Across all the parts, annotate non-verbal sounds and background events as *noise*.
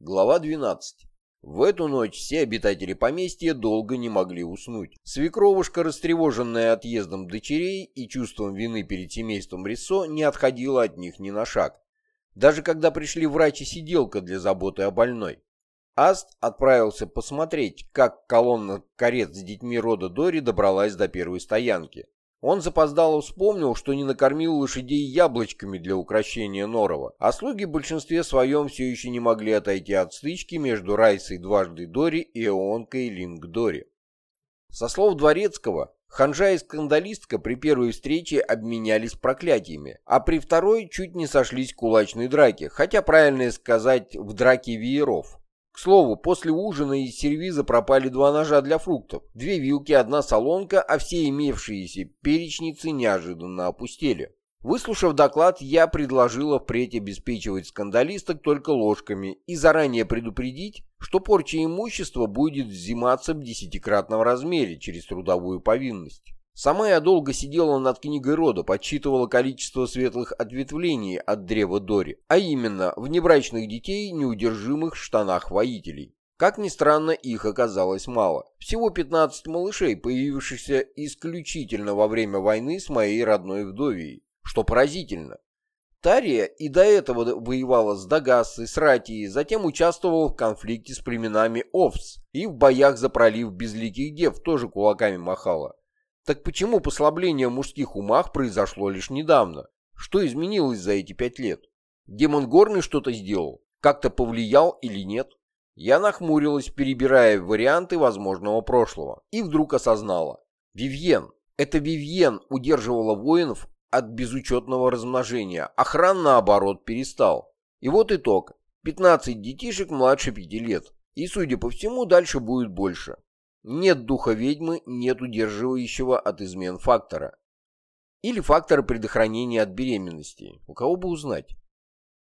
Глава 12. В эту ночь все обитатели поместья долго не могли уснуть. Свекровушка, растревоженная отъездом дочерей и чувством вины перед семейством Рисо, не отходила от них ни на шаг. Даже когда пришли врач и сиделка для заботы о больной. Аст отправился посмотреть, как колонна карет с детьми рода Дори добралась до первой стоянки. Он запоздало вспомнил, что не накормил лошадей яблочками для украшения Норова, а слуги в большинстве своем все еще не могли отойти от стычки между Райсой дважды Дори и Эонкой Линг Дори. Со слов Дворецкого, ханжа и скандалистка при первой встрече обменялись проклятиями, а при второй чуть не сошлись кулачной драке, хотя правильно сказать в драке вееров. К слову, после ужина из сервиза пропали два ножа для фруктов, две вилки, одна солонка, а все имевшиеся перечницы неожиданно опустели. Выслушав доклад, я предложила впредь обеспечивать скандалисток только ложками и заранее предупредить, что порча имущества будет взиматься в десятикратном размере через трудовую повинность. Сама я долго сидела над книгой рода, подсчитывала количество светлых ответвлений от древа Дори, а именно внебрачных детей, неудержимых в штанах воителей. Как ни странно, их оказалось мало. Всего 15 малышей, появившихся исключительно во время войны с моей родной вдовией, что поразительно. Тария и до этого воевала с Дагассой, с Ратией, затем участвовала в конфликте с племенами Овс и в боях за пролив Безликих Дев тоже кулаками махала. Так почему послабление в мужских умах произошло лишь недавно? Что изменилось за эти пять лет? Демон Горный что-то сделал? Как-то повлиял или нет? Я нахмурилась, перебирая варианты возможного прошлого, и вдруг осознала. Вивьен. Это Вивьен удерживала воинов от безучетного размножения. Охран, наоборот, перестал. И вот итог. 15 детишек младше 5 лет. И, судя по всему, дальше будет больше. Нет духа ведьмы, нет удерживающего от измен фактора. Или фактора предохранения от беременности. У кого бы узнать?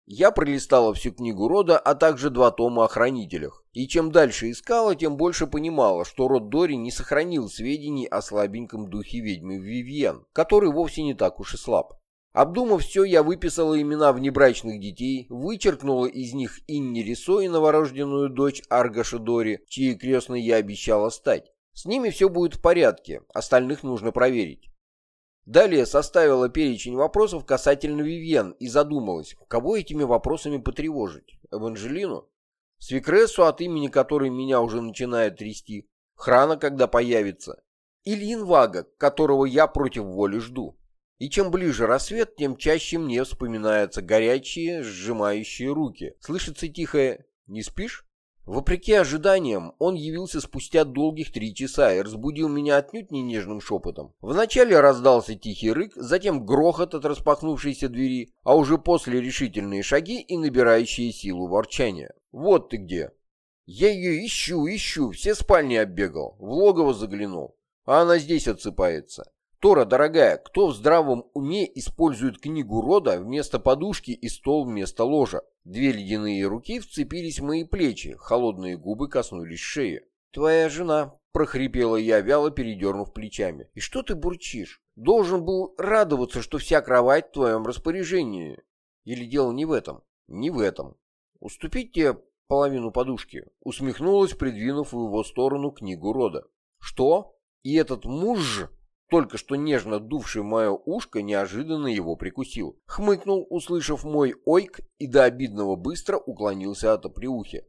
Я пролистала всю книгу рода, а также два тома о хранителях. И чем дальше искала, тем больше понимала, что род Дори не сохранил сведений о слабеньком духе ведьмы Вивьен, который вовсе не так уж и слаб. Обдумав все, я выписала имена внебрачных детей, вычеркнула из них Инни Рисо и новорожденную дочь Аргаша Дори, чьей крестной я обещала стать. С ними все будет в порядке, остальных нужно проверить. Далее составила перечень вопросов касательно Вивьен и задумалась, кого этими вопросами потревожить? Эванжелину? Свекрессу, от имени которой меня уже начинает трясти? Храна, когда появится? Или Инвага, которого я против воли жду? И чем ближе рассвет, тем чаще мне вспоминаются горячие, сжимающие руки. Слышится тихое «Не спишь?» Вопреки ожиданиям, он явился спустя долгих три часа и разбудил меня отнюдь не нежным шепотом. Вначале раздался тихий рык, затем грохот от распахнувшейся двери, а уже после решительные шаги и набирающие силу ворчания. «Вот ты где!» Я ее ищу, ищу, все спальни оббегал, в логово заглянул, а она здесь отсыпается. Тора, дорогая, кто в здравом уме использует книгу рода вместо подушки и стол вместо ложа? Две ледяные руки вцепились в мои плечи, холодные губы коснулись шеи. «Твоя жена», — прохрипела я, вяло передернув плечами. «И что ты бурчишь? Должен был радоваться, что вся кровать в твоем распоряжении. Или дело не в этом?» «Не в этом. Уступить тебе половину подушки?» Усмехнулась, придвинув в его сторону книгу рода. «Что? И этот муж...» только что нежно дувший мое ушко, неожиданно его прикусил. Хмыкнул, услышав мой ойк, и до обидного быстро уклонился от оприухи.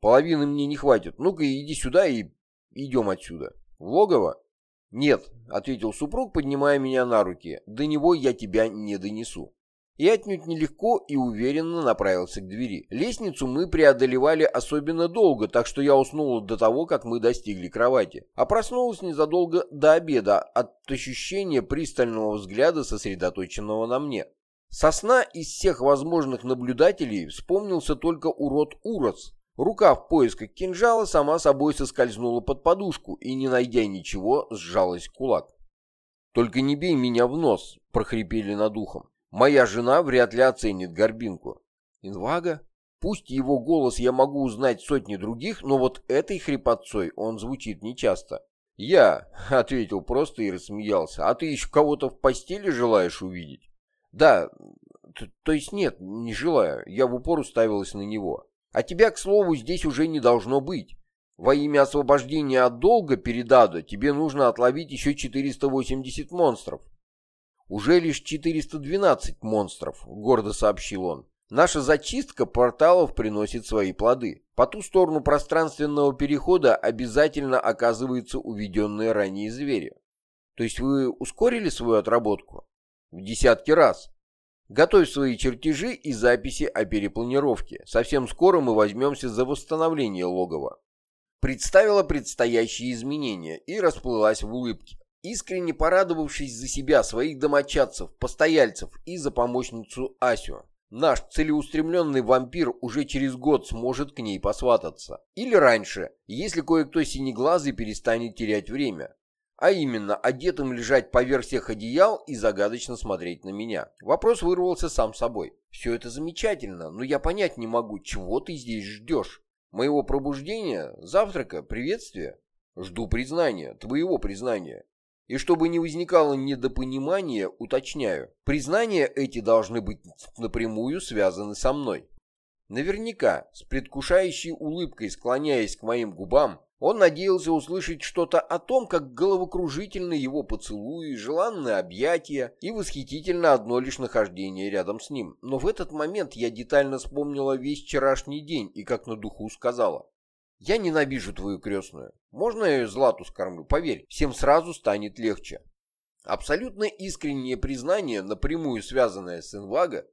«Половины мне не хватит. Ну-ка иди сюда и идем отсюда». «В логово?» «Нет», — ответил супруг, поднимая меня на руки. «До него я тебя не донесу» и отнюдь нелегко и уверенно направился к двери. Лестницу мы преодолевали особенно долго, так что я уснула до того, как мы достигли кровати, а проснулась незадолго до обеда от ощущения пристального взгляда, сосредоточенного на мне. Сосна из всех возможных наблюдателей вспомнился только урод Урос. Рука в поисках кинжала сама собой соскользнула под подушку и, не найдя ничего, сжалась кулак. «Только не бей меня в нос!» — прохрипели над ухом. Моя жена вряд ли оценит горбинку. Инвага? Пусть его голос я могу узнать сотни других, но вот этой хрипотцой он звучит нечасто. «Я», *laughs* — ответил просто и рассмеялся, — «а ты еще кого-то в постели желаешь увидеть?» «Да, то есть нет, не желаю». Я в упор уставилась на него. А тебя, к слову, здесь уже не должно быть. Во имя освобождения от долга перед Адо тебе нужно отловить еще 480 монстров. Уже лишь 412 монстров, гордо сообщил он. Наша зачистка порталов приносит свои плоды. По ту сторону пространственного перехода обязательно оказываются уведенные ранее звери. То есть вы ускорили свою отработку? В десятки раз. Готовь свои чертежи и записи о перепланировке. Совсем скоро мы возьмемся за восстановление логова. Представила предстоящие изменения и расплылась в улыбке. Искренне порадовавшись за себя, своих домочадцев, постояльцев и за помощницу Асю. Наш целеустремленный вампир уже через год сможет к ней посвататься. Или раньше, если кое-кто синеглазый перестанет терять время а именно одетым лежать поверх всех одеял и загадочно смотреть на меня. Вопрос вырвался сам собой. Все это замечательно, но я понять не могу, чего ты здесь ждешь. Моего пробуждения, завтрака, приветствия? Жду признания, твоего признания. И чтобы не возникало недопонимания, уточняю, признания эти должны быть напрямую связаны со мной. Наверняка, с предвкушающей улыбкой склоняясь к моим губам, он надеялся услышать что-то о том, как головокружительны его поцелуи, желанные объятия и восхитительно одно лишь нахождение рядом с ним. Но в этот момент я детально вспомнила весь вчерашний день и как на духу сказала. «Я ненавижу твою крестную. Можно я ее Злату скормлю? Поверь, всем сразу станет легче». Абсолютно искреннее признание, напрямую связанное с Инвага,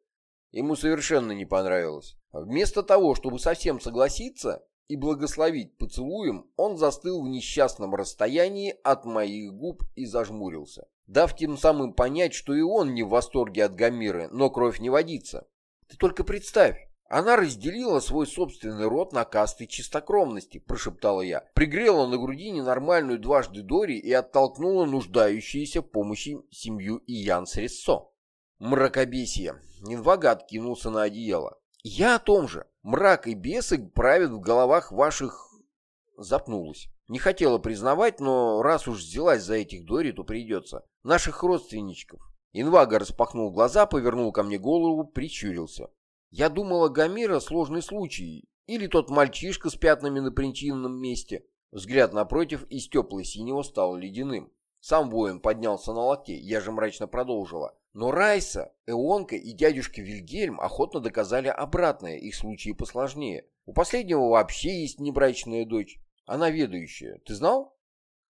ему совершенно не понравилось. Вместо того, чтобы совсем согласиться, и благословить поцелуем, он застыл в несчастном расстоянии от моих губ и зажмурился, дав тем самым понять, что и он не в восторге от Гамиры, но кровь не водится. Ты только представь, она разделила свой собственный род на касты чистокровности, прошептала я, пригрела на груди ненормальную дважды Дори и оттолкнула нуждающуюся в помощи семью Иян Срессо. Мракобесие. Нинвага откинулся на одеяло. Я о том же. Мрак и бесы правят в головах ваших... Запнулась. Не хотела признавать, но раз уж взялась за этих Дори, то придется. Наших родственничков. Инвага распахнул глаза, повернул ко мне голову, прищурился. Я думала, Гамира сложный случай. Или тот мальчишка с пятнами на причинном месте. Взгляд напротив из теплой синего стал ледяным. Сам воин поднялся на локте, я же мрачно продолжила. Но Райса, Эонка и дядюшка Вильгельм охотно доказали обратное, их случаи посложнее. У последнего вообще есть небрачная дочь. Она ведающая. Ты знал?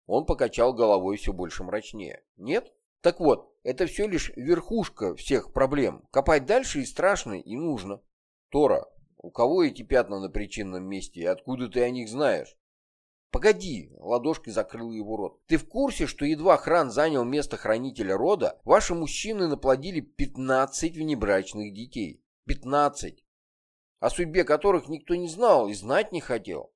Он покачал головой все больше мрачнее. Нет? Так вот, это все лишь верхушка всех проблем. Копать дальше и страшно, и нужно. Тора, у кого эти пятна на причинном месте, и откуда ты о них знаешь? «Погоди!» — ладошкой закрыл его рот. «Ты в курсе, что едва Хран занял место хранителя рода, ваши мужчины наплодили 15 внебрачных детей? 15! О судьбе которых никто не знал и знать не хотел.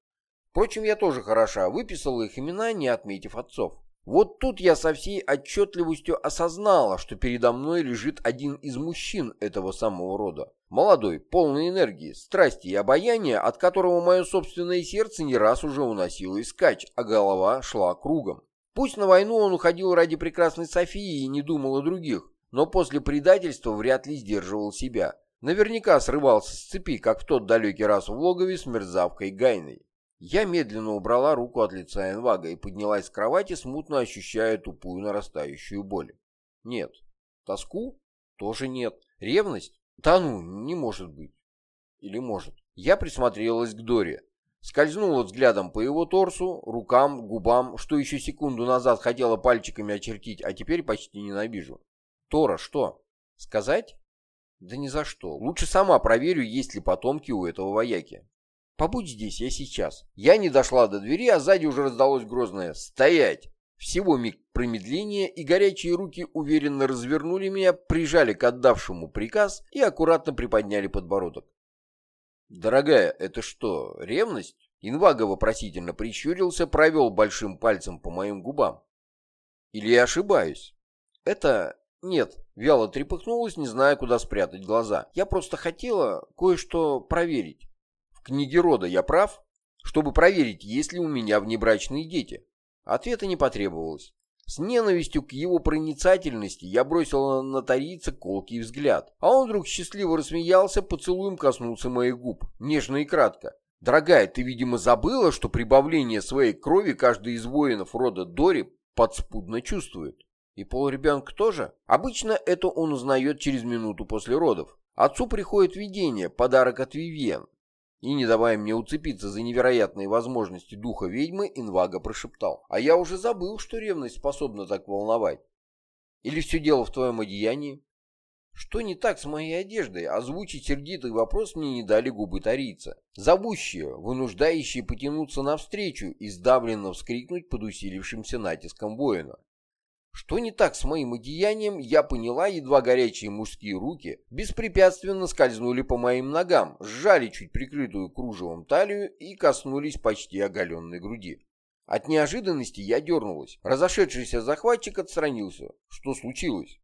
Впрочем, я тоже хороша, выписала их имена, не отметив отцов. Вот тут я со всей отчетливостью осознала, что передо мной лежит один из мужчин этого самого рода. Молодой, полный энергии, страсти и обаяния, от которого мое собственное сердце не раз уже уносило искать, а голова шла кругом. Пусть на войну он уходил ради прекрасной Софии и не думал о других, но после предательства вряд ли сдерживал себя. Наверняка срывался с цепи, как в тот далекий раз в логове с мерзавкой Гайной. Я медленно убрала руку от лица Энвага и поднялась с кровати, смутно ощущая тупую нарастающую боль. Нет. Тоску? Тоже нет. Ревность? Да ну, не может быть. Или может. Я присмотрелась к Доре. Скользнула взглядом по его торсу, рукам, губам, что еще секунду назад хотела пальчиками очертить, а теперь почти ненавижу. Тора, что? Сказать? Да ни за что. Лучше сама проверю, есть ли потомки у этого вояки. Побудь здесь, я сейчас. Я не дошла до двери, а сзади уже раздалось грозное «Стоять!». Всего миг промедления, и горячие руки уверенно развернули меня, прижали к отдавшему приказ и аккуратно приподняли подбородок. «Дорогая, это что, ревность?» Инвага вопросительно прищурился, провел большим пальцем по моим губам. «Или я ошибаюсь?» «Это... нет», вяло трепыхнулась, не зная, куда спрятать глаза. «Я просто хотела кое-что проверить». В книге рода я прав? Чтобы проверить, есть ли у меня внебрачные дети. Ответа не потребовалось. С ненавистью к его проницательности я бросил на тарийца колкий взгляд, а он вдруг счастливо рассмеялся, поцелуем коснулся моих губ, нежно и кратко. «Дорогая, ты, видимо, забыла, что прибавление своей крови каждый из воинов рода Дори подспудно чувствует. И полуребенка тоже? Обычно это он узнает через минуту после родов. Отцу приходит видение, подарок от Вивьен. И, не давая мне уцепиться за невероятные возможности духа ведьмы, Инвага прошептал. А я уже забыл, что ревность способна так волновать. Или все дело в твоем одеянии? Что не так с моей одеждой? Озвучить сердитый вопрос мне не дали губы тарийца. Зовущие, вынуждающие потянуться навстречу и сдавленно вскрикнуть под усилившимся натиском воина. Что не так с моим одеянием, я поняла, едва горячие мужские руки беспрепятственно скользнули по моим ногам, сжали чуть прикрытую кружевом талию и коснулись почти оголенной груди. От неожиданности я дернулась. Разошедшийся захватчик отстранился. Что случилось?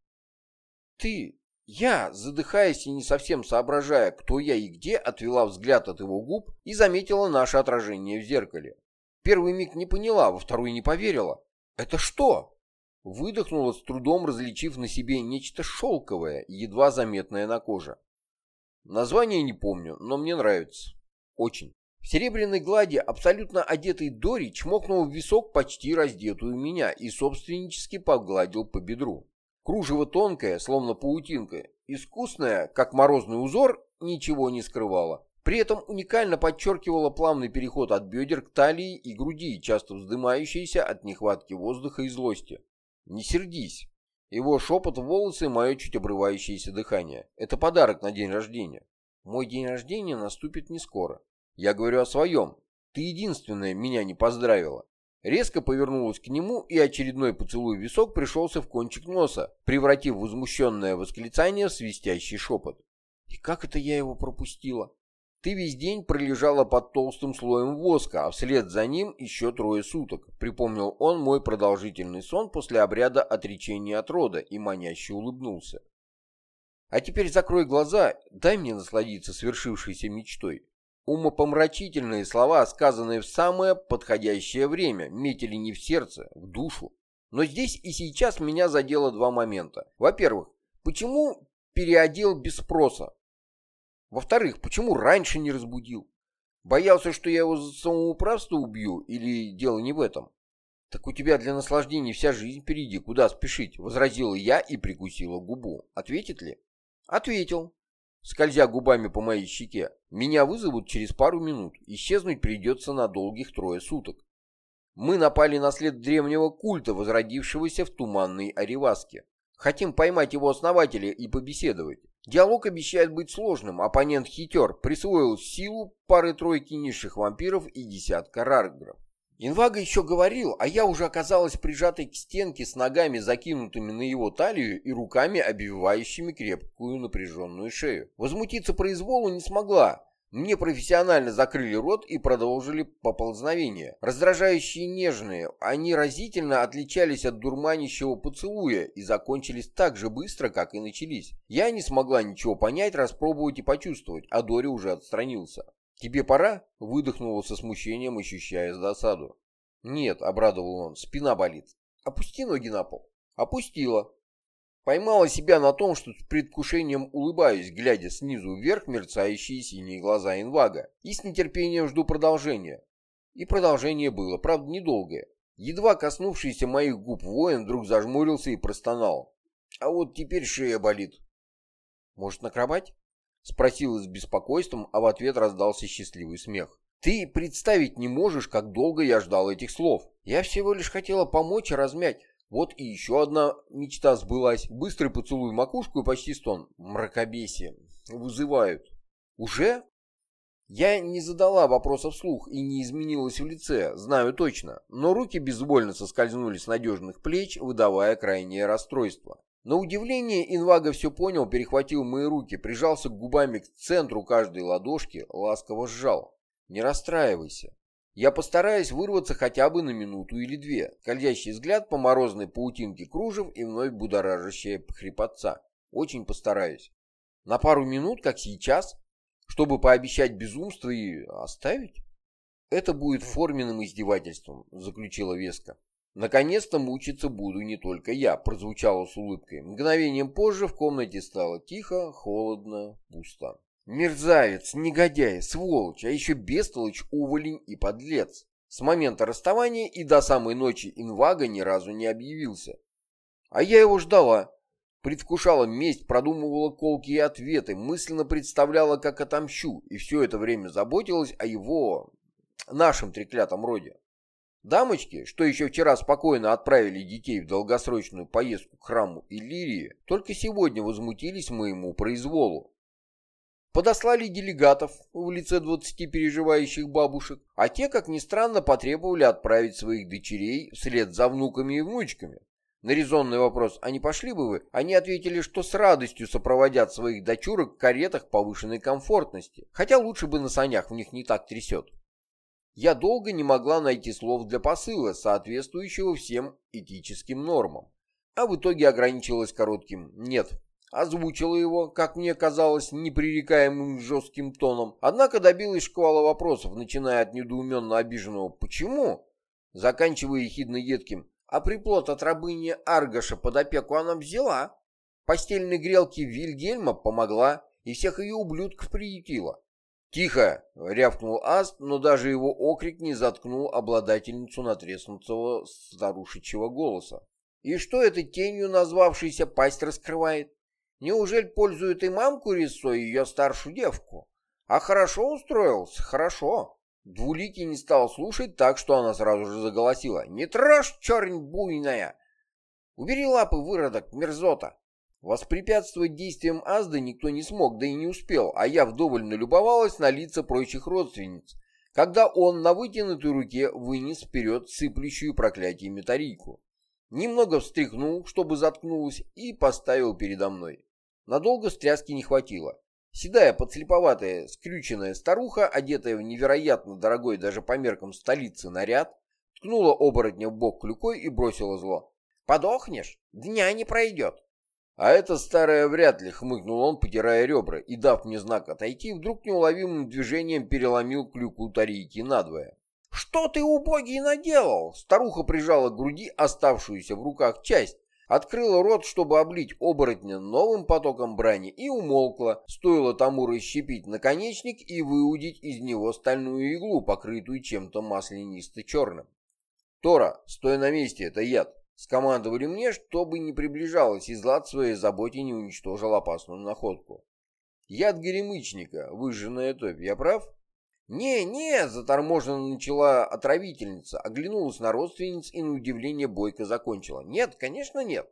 «Ты...» Я, задыхаясь и не совсем соображая, кто я и где, отвела взгляд от его губ и заметила наше отражение в зеркале. Первый миг не поняла, во второй не поверила. «Это что?» Выдохнула с трудом, различив на себе нечто шелковое, едва заметное на коже. Название не помню, но мне нравится. Очень. В серебряной глади абсолютно одетый Дори чмокнул в висок почти раздетую меня и собственнически погладил по бедру. Кружево тонкое, словно паутинка, искусное, как морозный узор, ничего не скрывало. При этом уникально подчеркивало плавный переход от бедер к талии и груди, часто вздымающийся от нехватки воздуха и злости. Не сердись. Его шепот в волосы и мое чуть обрывающееся дыхание. Это подарок на день рождения. Мой день рождения наступит не скоро. Я говорю о своем. Ты единственная меня не поздравила. Резко повернулась к нему, и очередной поцелуй в висок пришелся в кончик носа, превратив возмущенное восклицание в свистящий шепот. И как это я его пропустила? Ты весь день пролежала под толстым слоем воска, а вслед за ним еще трое суток. Припомнил он мой продолжительный сон после обряда отречения от рода и маняще улыбнулся. А теперь закрой глаза, дай мне насладиться свершившейся мечтой. Умопомрачительные слова, сказанные в самое подходящее время, метили не в сердце, в душу. Но здесь и сейчас меня задело два момента. Во-первых, почему переодел без спроса? Во-вторых, почему раньше не разбудил? Боялся, что я его за самоуправство убью, или дело не в этом? Так у тебя для наслаждения вся жизнь впереди, куда спешить? Возразила я и прикусила губу. Ответит ли? Ответил, скользя губами по моей щеке. Меня вызовут через пару минут. Исчезнуть придется на долгих трое суток. Мы напали на след древнего культа, возродившегося в туманной Ариваске. Хотим поймать его основателя и побеседовать. Диалог обещает быть сложным, оппонент хитер, присвоил силу пары-тройки низших вампиров и десятка раргров. Инвага еще говорил, а я уже оказалась прижатой к стенке с ногами, закинутыми на его талию и руками, обвивающими крепкую напряженную шею. Возмутиться произволу не смогла, мне профессионально закрыли рот и продолжили поползновение. Раздражающие нежные, они разительно отличались от дурманящего поцелуя и закончились так же быстро, как и начались. Я не смогла ничего понять, распробовать и почувствовать, а Дори уже отстранился. «Тебе пора?» — выдохнула со смущением, ощущая досаду. «Нет», — обрадовал он, — «спина болит. Опусти ноги на пол». «Опустила». Поймала себя на том, что с предвкушением улыбаюсь, глядя снизу вверх мерцающие синие глаза инвага, и с нетерпением жду продолжения. И продолжение было, правда, недолгое. Едва коснувшийся моих губ воин вдруг зажмурился и простонал. А вот теперь шея болит. «Может, на кровать?» Спросила с беспокойством, а в ответ раздался счастливый смех. «Ты представить не можешь, как долго я ждал этих слов. Я всего лишь хотела помочь и размять. Вот и еще одна мечта сбылась. Быстрый поцелуй макушку и почти стон. Мракобесие. Вызывают. Уже? Я не задала вопроса вслух и не изменилась в лице, знаю точно, но руки безвольно соскользнули с надежных плеч, выдавая крайнее расстройство. На удивление Инвага все понял, перехватил мои руки, прижался губами к центру каждой ладошки, ласково сжал. «Не расстраивайся. Я постараюсь вырваться хотя бы на минуту или две. Скользящий взгляд по морозной паутинке кружев и вновь будоражащая хрипотца. Очень постараюсь. На пару минут, как сейчас, чтобы пообещать безумство и оставить? Это будет форменным издевательством, заключила Веска. Наконец-то мучиться буду не только я, прозвучало с улыбкой. Мгновением позже в комнате стало тихо, холодно, пусто. Мерзавец, негодяй, сволочь, а еще бестолочь, уволень и подлец. С момента расставания и до самой ночи инвага ни разу не объявился. А я его ждала. Предвкушала месть, продумывала колкие ответы, мысленно представляла, как отомщу, и все это время заботилась о его, нашем треклятом роде. Дамочки, что еще вчера спокойно отправили детей в долгосрочную поездку к храму Иллирии, только сегодня возмутились моему произволу. Подослали делегатов в лице 20 переживающих бабушек, а те, как ни странно, потребовали отправить своих дочерей вслед за внуками и внучками. На резонный вопрос «А не пошли бы вы?» они ответили, что с радостью сопроводят своих дочурок в каретах повышенной комфортности, хотя лучше бы на санях, в них не так трясет. Я долго не могла найти слов для посыла, соответствующего всем этическим нормам, а в итоге ограничилась коротким «нет». Озвучила его, как мне казалось, непререкаемым жестким тоном, однако добилась шквала вопросов, начиная от недоуменно обиженного «почему?», заканчивая ехидно едким «а приплод от рабыни Аргаша под опеку она взяла?» Постельной грелки Вильгельма помогла и всех ее ублюдков приютила. «Тихо!» — рявкнул Аст, но даже его окрик не заткнул обладательницу натреснутого старушечьего голоса. «И что эта тенью назвавшаяся пасть раскрывает? Неужели пользует и мамку Рисо, и ее старшую девку? А хорошо устроился, хорошо!» Двуликий не стал слушать, так что она сразу же заголосила. «Не трожь, чернь буйная! Убери лапы, выродок, мерзота!» Воспрепятствовать действиям Азды никто не смог, да и не успел, а я вдоволь налюбовалась на лица прочих родственниц, когда он на вытянутой руке вынес вперед сыплющую проклятие метарийку. Немного встряхнул, чтобы заткнулась, и поставил передо мной. Надолго стряски не хватило. Седая, подслеповатая, скрюченная старуха, одетая в невероятно дорогой даже по меркам столицы наряд, ткнула оборотня в бок клюкой и бросила зло. «Подохнешь? Дня не пройдет!» «А это старое вряд ли», — хмыкнул он, потирая ребра, и, дав мне знак отойти, вдруг неуловимым движением переломил клюку Тарийки надвое. «Что ты, убогий, наделал?» Старуха прижала к груди оставшуюся в руках часть, открыла рот, чтобы облить оборотня новым потоком брани, и умолкла, стоило тому расщепить наконечник и выудить из него стальную иглу, покрытую чем-то маслянисто-черным. «Тора, стой на месте, это яд!» Скомандовали мне, чтобы не приближалась и злат своей заботе не уничтожил опасную находку. Яд горемычника, выжженная топь, я прав? «Не-не», — заторможенно начала отравительница, оглянулась на родственниц и на удивление бойко закончила. «Нет, конечно, нет».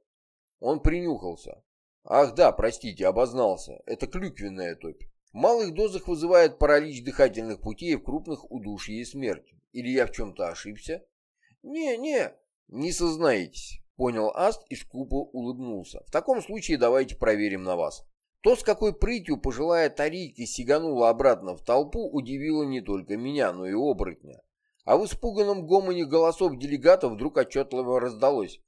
Он принюхался. «Ах да, простите, обознался. Это клюквенная топь. В малых дозах вызывает паралич дыхательных путей, в крупных удушье и смерть. Или я в чем-то ошибся?» «Не-не», «Не сознаетесь», — понял Аст и скупо улыбнулся. «В таком случае давайте проверим на вас». То, с какой прытью пожилая Тарийка сиганула обратно в толпу, удивило не только меня, но и оборотня. А в испуганном гомоне голосов делегатов вдруг отчетливо раздалось.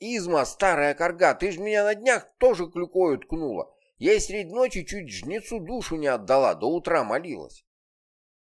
«Изма, старая корга, ты ж меня на днях тоже клюкою ткнула. Я и средь ночи чуть жнецу душу не отдала, до утра молилась».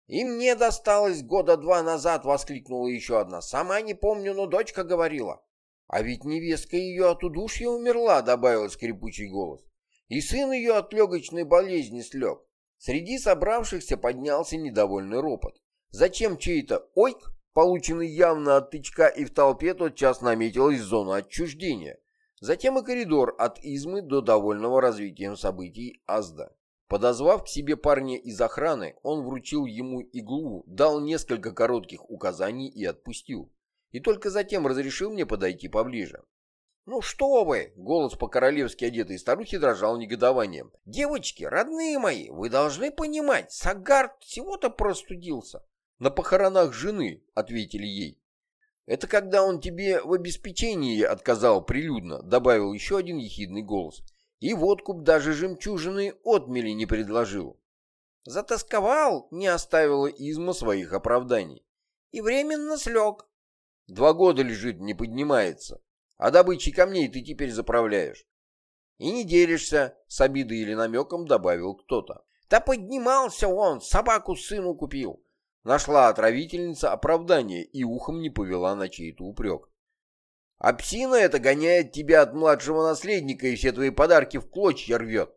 «И мне досталось года два назад!» — воскликнула еще одна. «Сама не помню, но дочка говорила». «А ведь невестка ее от удушья умерла», — добавил скрипучий голос. «И сын ее от легочной болезни слег». Среди собравшихся поднялся недовольный ропот. Зачем чей-то «ойк», полученный явно от тычка, и в толпе тотчас наметилась зона отчуждения. Затем и коридор от измы до довольного развитием событий Азда. Подозвав к себе парня из охраны, он вручил ему иглу, дал несколько коротких указаний и отпустил. И только затем разрешил мне подойти поближе. «Ну что вы!» — голос по-королевски одетой старухи дрожал негодованием. «Девочки, родные мои, вы должны понимать, Сагард всего-то простудился». «На похоронах жены», — ответили ей. «Это когда он тебе в обеспечении отказал прилюдно», — добавил еще один ехидный голос. И водку даже жемчужины отмели не предложил. Затасковал, не оставила изма своих оправданий. И временно слег. Два года лежит, не поднимается. А добычей камней ты теперь заправляешь. И не делишься, с обидой или намеком добавил кто-то. Да поднимался он, собаку сыну купил. Нашла отравительница оправдание и ухом не повела на чей-то упрек. А псина это гоняет тебя от младшего наследника и все твои подарки в клочья рвет.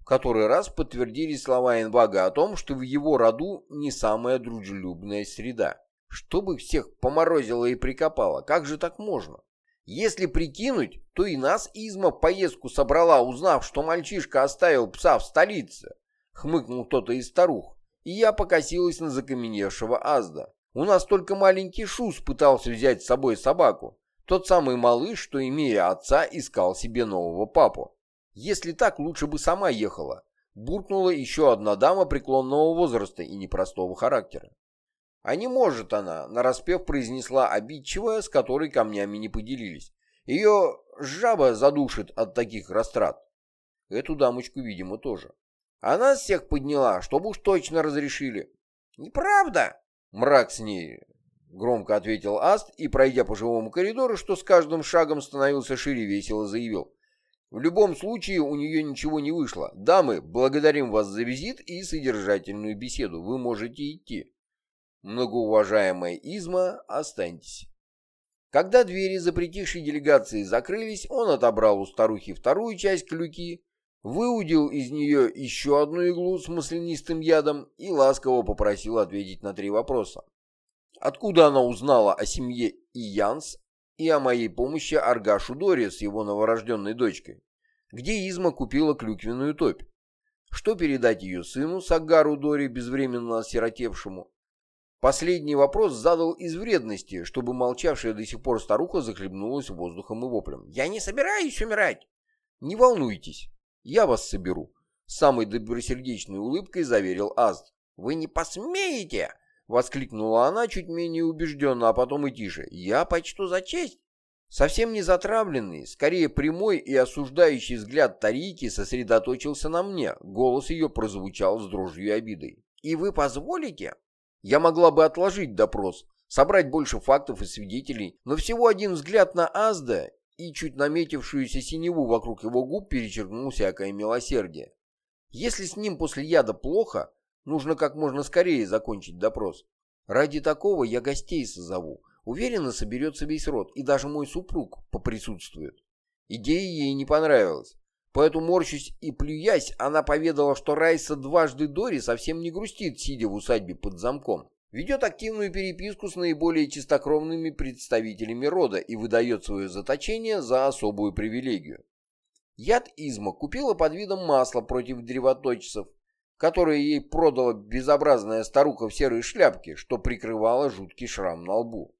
В который раз подтвердили слова Энвага о том, что в его роду не самая дружелюбная среда. Чтобы всех поморозило и прикопало, как же так можно? Если прикинуть, то и нас Изма поездку собрала, узнав, что мальчишка оставил пса в столице. Хмыкнул кто-то из старух, и я покосилась на закаменевшего Азда. У нас только маленький Шус пытался взять с собой собаку. Тот самый малыш, что, имея отца, искал себе нового папу. Если так, лучше бы сама ехала. Буркнула еще одна дама преклонного возраста и непростого характера. А не может она, нараспев произнесла обидчивая, с которой камнями не поделились. Ее жаба задушит от таких растрат. Эту дамочку, видимо, тоже. Она всех подняла, чтобы уж точно разрешили. Неправда, «Мрак с ней», — громко ответил Аст и, пройдя по живому коридору, что с каждым шагом становился шире, весело заявил. «В любом случае у нее ничего не вышло. Дамы, благодарим вас за визит и содержательную беседу. Вы можете идти. Многоуважаемая Изма, останьтесь». Когда двери запретившей делегации закрылись, он отобрал у старухи вторую часть клюки, выудил из нее еще одну иглу с маслянистым ядом и ласково попросил ответить на три вопроса. Откуда она узнала о семье Иянс и о моей помощи Аргашу Доре с его новорожденной дочкой? Где Изма купила клюквенную топь? Что передать ее сыну Сагару Доре, безвременно осиротевшему? Последний вопрос задал из вредности, чтобы молчавшая до сих пор старуха захлебнулась воздухом и воплем. «Я не собираюсь умирать!» «Не волнуйтесь, я вас соберу», — самой добросердечной улыбкой заверил Азд. «Вы не посмеете!» — воскликнула она чуть менее убежденно, а потом и тише. «Я почту за честь!» Совсем не затравленный, скорее прямой и осуждающий взгляд Тарики сосредоточился на мне. Голос ее прозвучал с дрожью и обидой. «И вы позволите?» Я могла бы отложить допрос, собрать больше фактов и свидетелей, но всего один взгляд на Азда, и чуть наметившуюся синеву вокруг его губ перечеркнул всякое милосердие. Если с ним после яда плохо, нужно как можно скорее закончить допрос. Ради такого я гостей созову. Уверенно соберется весь род, и даже мой супруг поприсутствует. Идея ей не понравилась. Поэтому, морщусь и плюясь, она поведала, что Райса дважды Дори совсем не грустит, сидя в усадьбе под замком ведет активную переписку с наиболее чистокровными представителями рода и выдает свое заточение за особую привилегию. Яд Изма купила под видом масла против древоточцев, которое ей продала безобразная старуха в серой шляпке, что прикрывала жуткий шрам на лбу.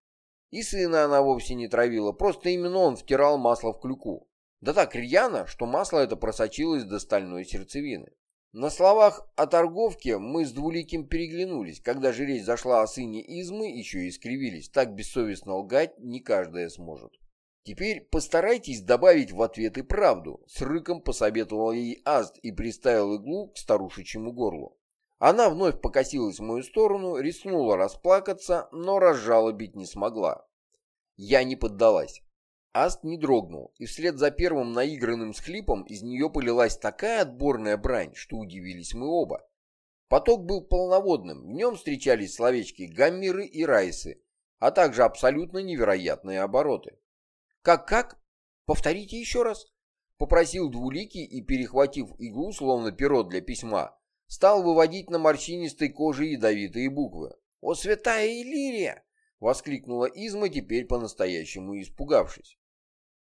И сына она вовсе не травила, просто именно он втирал масло в клюку. Да так рьяно, что масло это просочилось до стальной сердцевины. На словах о торговке мы с Двуликим переглянулись. Когда же речь зашла о сыне Измы, еще и скривились. Так бессовестно лгать не каждая сможет. Теперь постарайтесь добавить в ответ и правду. С рыком посоветовал ей Аст и приставил иглу к старушечьему горлу. Она вновь покосилась в мою сторону, рискнула расплакаться, но разжалобить не смогла. Я не поддалась. Аст не дрогнул, и вслед за первым наигранным схлипом из нее полилась такая отборная брань, что удивились мы оба. Поток был полноводным, в нем встречались словечки гаммеры и райсы, а также абсолютно невероятные обороты. «Как-как? Повторите еще раз?» — попросил Двуликий и, перехватив иглу, словно перо для письма, стал выводить на морщинистой коже ядовитые буквы. «О, святая Иллирия!» — воскликнула Изма, теперь по-настоящему испугавшись.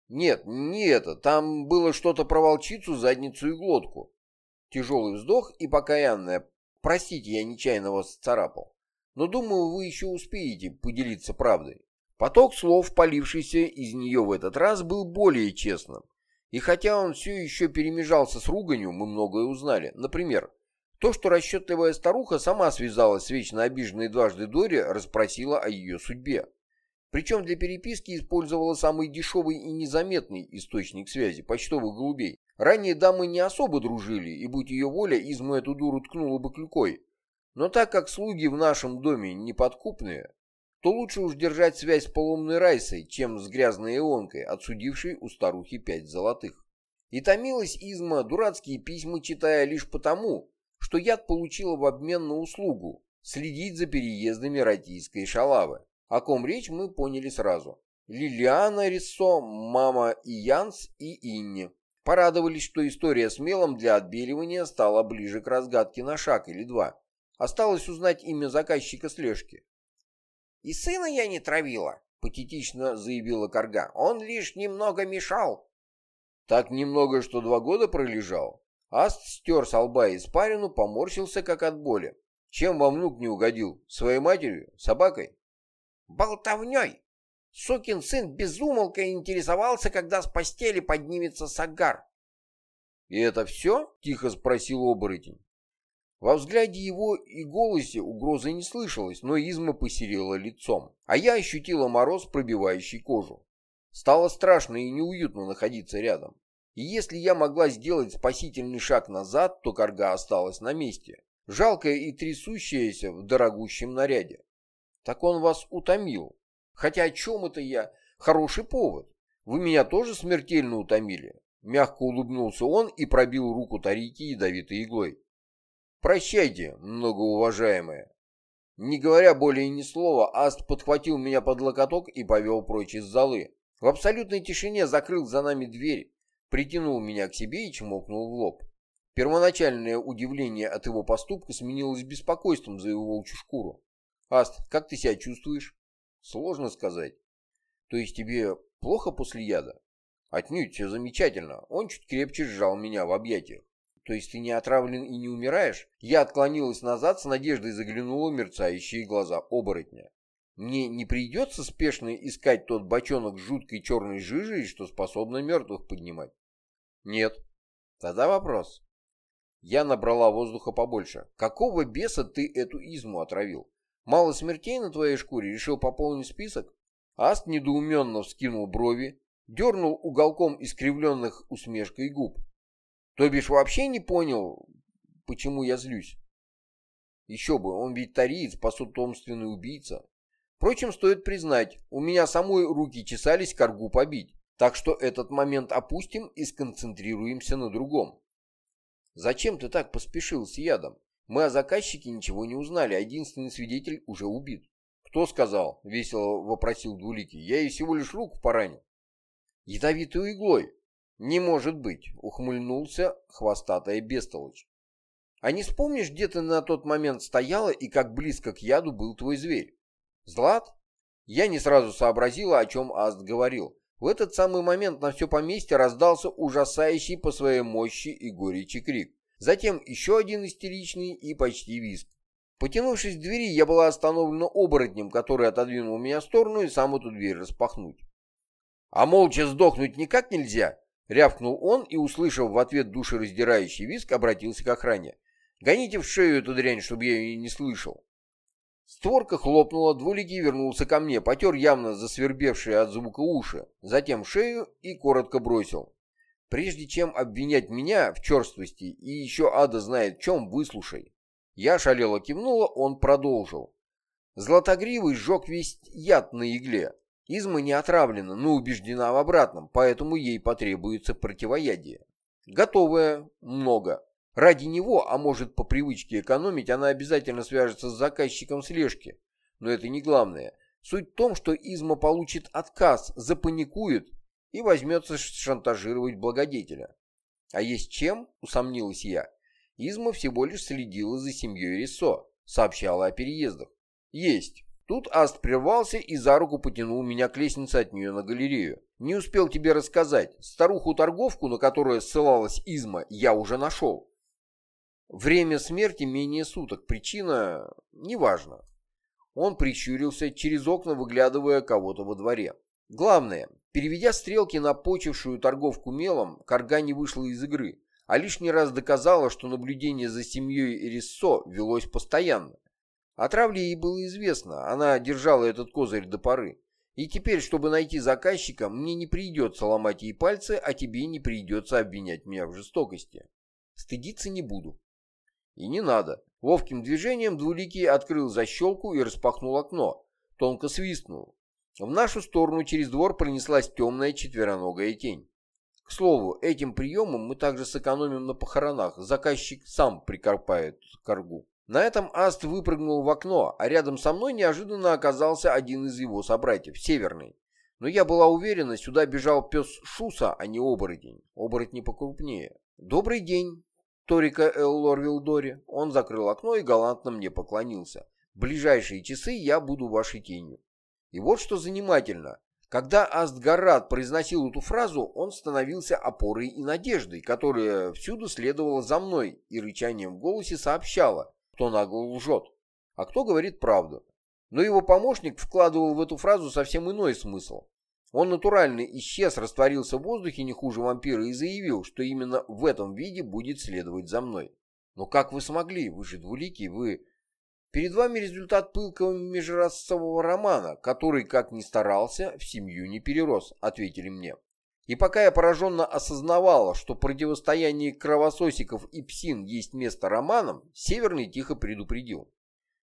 Нет, не это. Там было что-то про волчицу, задницу и глотку. Тяжелый вздох и покаянное. Простите, я нечаянно вас царапал. Но думаю, вы еще успеете поделиться правдой. Поток слов, полившийся из нее в этот раз, был более честным. И хотя он все еще перемежался с руганью, мы многое узнали. Например, то, что расчетливая старуха сама связалась с вечно обиженной дважды Дори, расспросила о ее судьбе. Причем для переписки использовала самый дешевый и незаметный источник связи – почтовых голубей. Ранее дамы не особо дружили, и будь ее воля, Изму эту дуру ткнула бы клюкой. Но так как слуги в нашем доме неподкупные, то лучше уж держать связь с поломной Райсой, чем с грязной Ионкой, отсудившей у старухи пять золотых. И томилась Изма, дурацкие письма читая лишь потому, что яд получила в обмен на услугу следить за переездами ратийской шалавы. О ком речь мы поняли сразу. Лилиана Риссо, мама и Янс и Инни. Порадовались, что история с мелом для отбеливания стала ближе к разгадке на шаг или два. Осталось узнать имя заказчика слежки. «И сына я не травила», — патетично заявила Карга. «Он лишь немного мешал». «Так немного, что два года пролежал?» Аст стер с лба испарину, поморщился, как от боли. «Чем вам внук не угодил? Своей матерью? Собакой?» «Болтовней!» Сукин сын безумолко интересовался, когда с постели поднимется Сагар. «И это все?» — тихо спросил оборотень. Во взгляде его и голосе угрозы не слышалось, но изма посерела лицом, а я ощутила мороз, пробивающий кожу. Стало страшно и неуютно находиться рядом. И если я могла сделать спасительный шаг назад, то корга осталась на месте, жалкая и трясущаяся в дорогущем наряде. Так он вас утомил. Хотя о чем это я? Хороший повод. Вы меня тоже смертельно утомили. Мягко улыбнулся он и пробил руку Тарики ядовитой иглой. «Прощайте, многоуважаемая». Не говоря более ни слова, Аст подхватил меня под локоток и повел прочь из залы. В абсолютной тишине закрыл за нами дверь, притянул меня к себе и чмокнул в лоб. Первоначальное удивление от его поступка сменилось беспокойством за его волчью шкуру. «Аст, как ты себя чувствуешь?» «Сложно сказать». «То есть тебе плохо после яда?» «Отнюдь, все замечательно». Он чуть крепче сжал меня в объятиях. То есть ты не отравлен и не умираешь? Я отклонилась назад, с надеждой заглянула в мерцающие глаза оборотня. Мне не придется спешно искать тот бочонок жуткой черной жижей, что способна мертвых поднимать? Нет. Тогда вопрос. Я набрала воздуха побольше. Какого беса ты эту изму отравил? Мало смертей на твоей шкуре? Решил пополнить список? Аст недоуменно вскинул брови, дернул уголком искривленных усмешкой губ. То бишь вообще не понял, почему я злюсь. Еще бы, он ведь тариец, посутомственный убийца. Впрочем, стоит признать, у меня самой руки чесались коргу побить, так что этот момент опустим и сконцентрируемся на другом. Зачем ты так поспешил с ядом? Мы о заказчике ничего не узнали, а единственный свидетель уже убит. Кто сказал? Весело вопросил Двуликий. Я ей всего лишь руку поранил. Ядовитой иглой. «Не может быть», — ухмыльнулся хвостатая бестолочь. «А не вспомнишь, где ты на тот момент стояла и как близко к яду был твой зверь?» «Злат?» Я не сразу сообразила, о чем Аст говорил. В этот самый момент на все поместье раздался ужасающий по своей мощи и горечи крик. Затем еще один истеричный и почти визг. Потянувшись к двери, я была остановлена оборотнем, который отодвинул меня в сторону и сам эту дверь распахнуть. «А молча сдохнуть никак нельзя?» Рявкнул он и, услышав в ответ душераздирающий визг, обратился к охране. «Гоните в шею эту дрянь, чтобы я ее не слышал». Створка хлопнула, двуликий вернулся ко мне, потер явно засвербевшие от звука уши, затем шею и коротко бросил. «Прежде чем обвинять меня в черствости и еще ада знает в чем, выслушай». Я шалело кивнула, он продолжил. Златогривый сжег весь яд на игле, Изма не отравлена, но убеждена в обратном, поэтому ей потребуется противоядие. Готовое много. Ради него, а может по привычке экономить, она обязательно свяжется с заказчиком слежки. Но это не главное. Суть в том, что Изма получит отказ, запаникует и возьмется шантажировать благодетеля. А есть чем, усомнилась я. Изма всего лишь следила за семьей Рисо, сообщала о переездах. Есть. Тут Аст прервался и за руку потянул меня к лестнице от нее на галерею. «Не успел тебе рассказать. Старуху-торговку, на которую ссылалась Изма, я уже нашел. Время смерти менее суток. Причина... неважно». Он прищурился, через окна выглядывая кого-то во дворе. Главное, переведя стрелки на почившую торговку мелом, Карга не вышла из игры, а лишний раз доказала, что наблюдение за семьей Риссо велось постоянно. О травле ей было известно, она держала этот козырь до поры. И теперь, чтобы найти заказчика, мне не придется ломать ей пальцы, а тебе не придется обвинять меня в жестокости. Стыдиться не буду. И не надо. Ловким движением Двуликий открыл защелку и распахнул окно. Тонко свистнул. В нашу сторону через двор пронеслась темная четвероногая тень. К слову, этим приемом мы также сэкономим на похоронах. Заказчик сам прикарпает коргу. На этом Аст выпрыгнул в окно, а рядом со мной неожиданно оказался один из его собратьев, Северный. Но я была уверена, сюда бежал пес Шуса, а не оборотень. Оборотни покрупнее. «Добрый день, Торика Эл Лорвилл Дори». Он закрыл окно и галантно мне поклонился. «В ближайшие часы я буду вашей тенью». И вот что занимательно. Когда Астгарат произносил эту фразу, он становился опорой и надеждой, которая всюду следовала за мной и рычанием в голосе сообщала, кто нагло лжет, а кто говорит правду. Но его помощник вкладывал в эту фразу совсем иной смысл. Он натурально исчез, растворился в воздухе не хуже вампира и заявил, что именно в этом виде будет следовать за мной. «Но как вы смогли? Вы же двуликий, вы Перед вами результат пылкого межрасового романа, который, как ни старался, в семью не перерос, ответили мне. И пока я пораженно осознавала, что противостояние кровососиков и псин есть место романам, Северный тихо предупредил.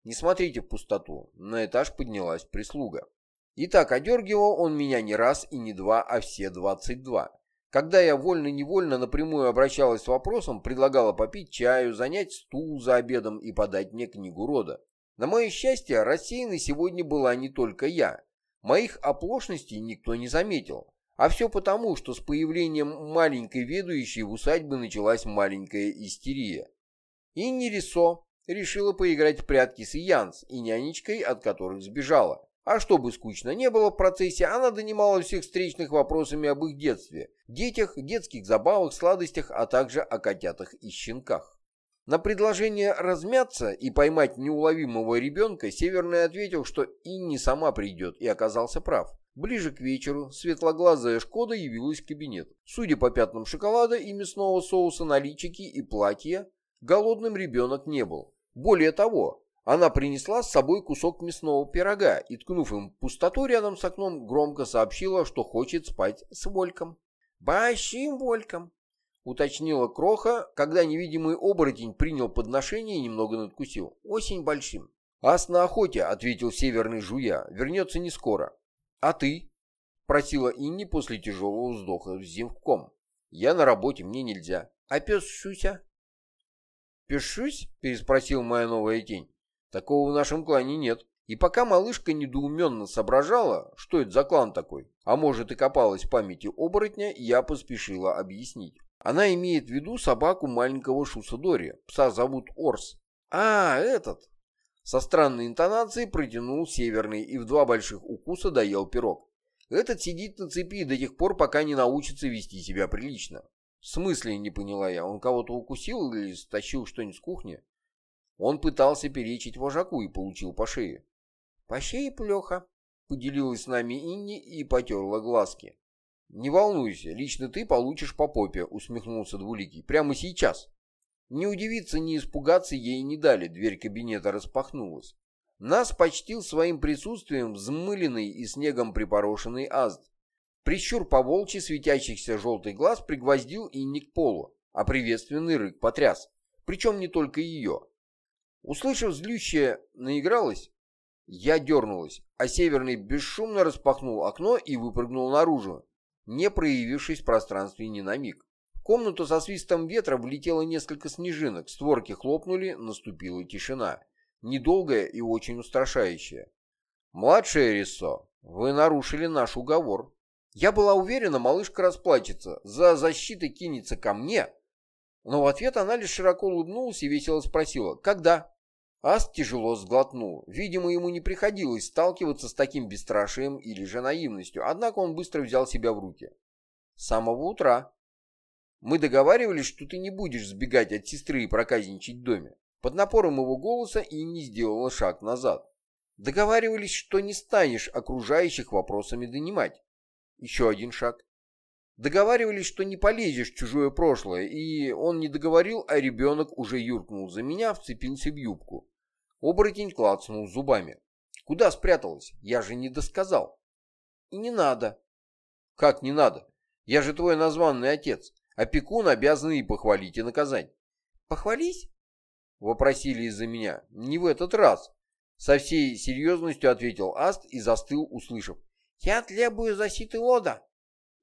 Не смотрите в пустоту, на этаж поднялась прислуга. Итак, одергивал он меня не раз и не два, а все двадцать два. Когда я вольно-невольно напрямую обращалась с вопросом, предлагала попить чаю, занять стул за обедом и подать мне книгу рода. На мое счастье, рассеянной сегодня была не только я. Моих оплошностей никто не заметил. А все потому, что с появлением маленькой ведущей в усадьбе началась маленькая истерия. И Нерисо решила поиграть в прятки с Янс и нянечкой, от которых сбежала. А чтобы скучно не было в процессе, она донимала всех встречных вопросами об их детстве, детях, детских забавах, сладостях, а также о котятах и щенках. На предложение размяться и поймать неуловимого ребенка Северный ответил, что Инни сама придет, и оказался прав. Ближе к вечеру светлоглазая Шкода явилась в кабинет. Судя по пятнам шоколада и мясного соуса на личике и платье, голодным ребенок не был. Более того, она принесла с собой кусок мясного пирога и, ткнув им пустоту рядом с окном, громко сообщила, что хочет спать с Вольком. «Большим Вольком», — уточнила Кроха, когда невидимый оборотень принял подношение и немного надкусил. «Очень большим». «Ас на охоте», — ответил северный жуя, — «вернется не скоро». «А ты?» — просила Инни после тяжелого вздоха с зевком. «Я на работе, мне нельзя». «А пес Шуся?» «Пес переспросил моя новая тень. Такого в нашем клане нет. И пока малышка недоуменно соображала, что это за клан такой, а может и копалась в памяти оборотня, я поспешила объяснить. Она имеет в виду собаку маленького Шусадори. Пса зовут Орс. А, этот. Со странной интонацией протянул северный и в два больших укуса доел пирог. Этот сидит на цепи до тех пор, пока не научится вести себя прилично. В смысле, не поняла я, он кого-то укусил или стащил что-нибудь с кухни? Он пытался перечить вожаку и получил по шее. «По шее плохо», — поделилась с нами Инни и потерла глазки. «Не волнуйся, лично ты получишь по попе», — усмехнулся Двуликий. «Прямо сейчас». Не удивиться, не испугаться ей не дали, дверь кабинета распахнулась. Нас почтил своим присутствием взмыленный и снегом припорошенный азд. Прищур по волчьи светящихся желтый глаз пригвоздил Инни к полу, а приветственный рык потряс. Причем не только ее. Услышав злющее «наигралась», я дернулась, а Северный бесшумно распахнул окно и выпрыгнул наружу, не проявившись в пространстве ни на миг. В комнату со свистом ветра влетело несколько снежинок, створки хлопнули, наступила тишина, недолгая и очень устрашающая. «Младшая Рисо, вы нарушили наш уговор». Я была уверена, малышка расплачется, за защитой кинется ко мне, но в ответ она лишь широко улыбнулась и весело спросила «Когда?». Аст тяжело сглотнул. Видимо, ему не приходилось сталкиваться с таким бесстрашием или же наивностью, однако он быстро взял себя в руки. «С самого утра. Мы договаривались, что ты не будешь сбегать от сестры и проказничать в доме». Под напором его голоса и не сделала шаг назад. Договаривались, что не станешь окружающих вопросами донимать. Еще один шаг. Договаривались, что не полезешь в чужое прошлое, и он не договорил, а ребенок уже юркнул за меня, вцепился в юбку. Оборотень клацнул зубами. Куда спряталась? Я же не досказал. И не надо. Как не надо? Я же твой названный отец. Опекун обязан и похвалить, и наказать. Похвались? Вопросили из-за меня. Не в этот раз. Со всей серьезностью ответил Аст и застыл, услышав. Я требую защиты Лода.